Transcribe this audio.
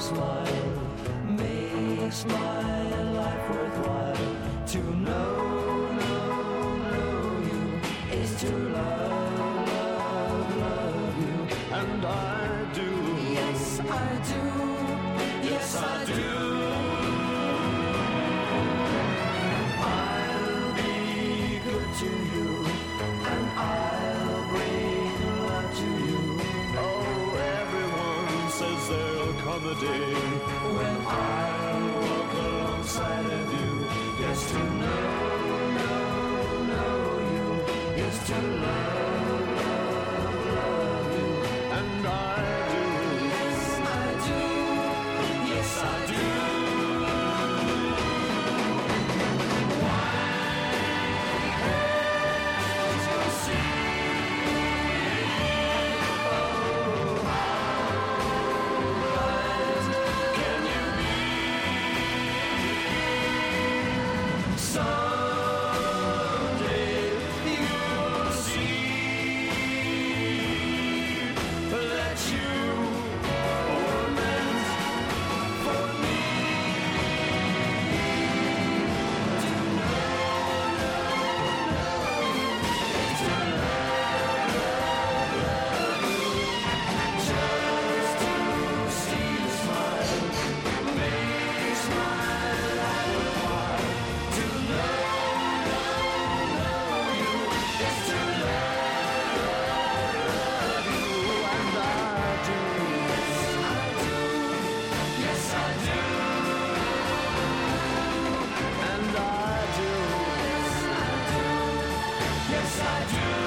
smile makes my life worthwhile. To know, know, know you is to love, love, love you. And I do. Yes, I do. Yes, I do. A day When I'll walk alongside of you, yes, to know, know, know you, yes, to love, And